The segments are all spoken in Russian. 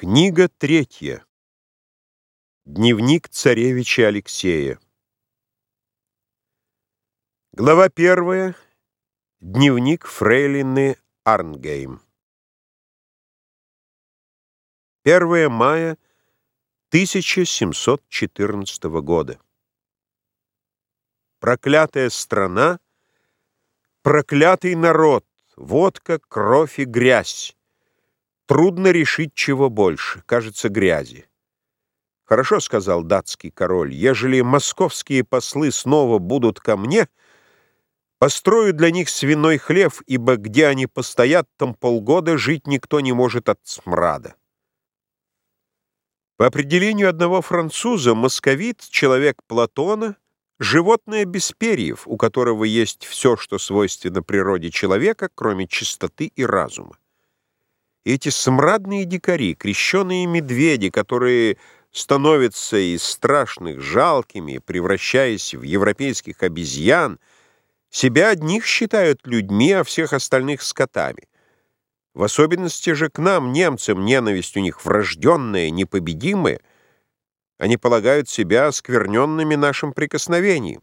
Книга третья. Дневник царевича Алексея. Глава первая. Дневник фрейлины Арнгейм. 1 мая 1714 года. Проклятая страна, проклятый народ, водка, кровь и грязь. Трудно решить, чего больше, кажется, грязи. Хорошо, — сказал датский король, — ежели московские послы снова будут ко мне, построю для них свиной хлев, ибо где они постоят, там полгода жить никто не может от смрада. По определению одного француза, московит — человек Платона, животное без перьев, у которого есть все, что свойственно природе человека, кроме чистоты и разума эти смрадные дикари, крещеные медведи, которые становятся из страшных жалкими, превращаясь в европейских обезьян, себя одних считают людьми, а всех остальных скотами. В особенности же к нам, немцам, ненависть у них врожденная, непобедимая, они полагают себя оскверненными нашим прикосновением.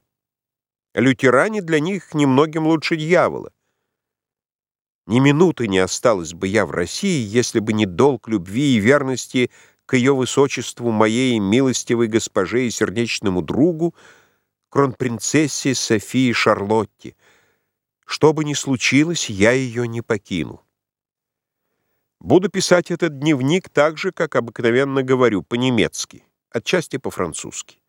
Лютеране для них немногим лучше дьявола. Ни минуты не осталось бы я в России, если бы не долг любви и верности к ее высочеству моей милостивой госпоже и сердечному другу, кронпринцессе Софии Шарлотте. Что бы ни случилось, я ее не покину. Буду писать этот дневник так же, как обыкновенно говорю, по-немецки, отчасти по-французски.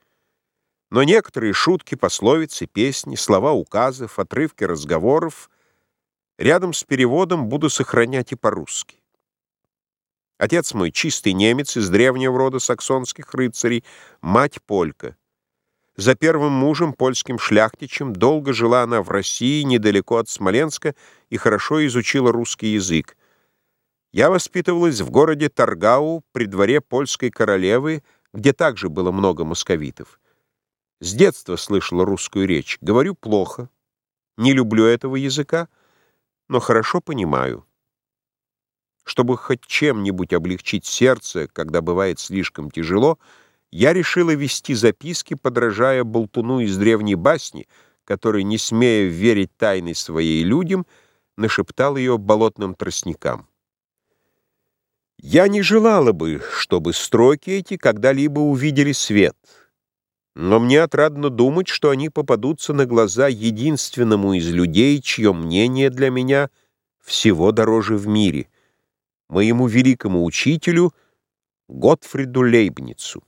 Но некоторые шутки, пословицы, песни, слова указов, отрывки разговоров — Рядом с переводом буду сохранять и по-русски. Отец мой чистый немец из древнего рода саксонских рыцарей, мать полька. За первым мужем, польским шляхтичем, долго жила она в России, недалеко от Смоленска, и хорошо изучила русский язык. Я воспитывалась в городе Таргау при дворе польской королевы, где также было много московитов. С детства слышала русскую речь. Говорю плохо. Не люблю этого языка, но хорошо понимаю. Чтобы хоть чем-нибудь облегчить сердце, когда бывает слишком тяжело, я решила вести записки, подражая болтуну из древней басни, который, не смея верить тайны своей людям, нашептал ее болотным тростникам. Я не желала бы, чтобы строки эти когда-либо увидели свет — но мне отрадно думать, что они попадутся на глаза единственному из людей, чье мнение для меня всего дороже в мире, моему великому учителю Готфриду Лейбницу.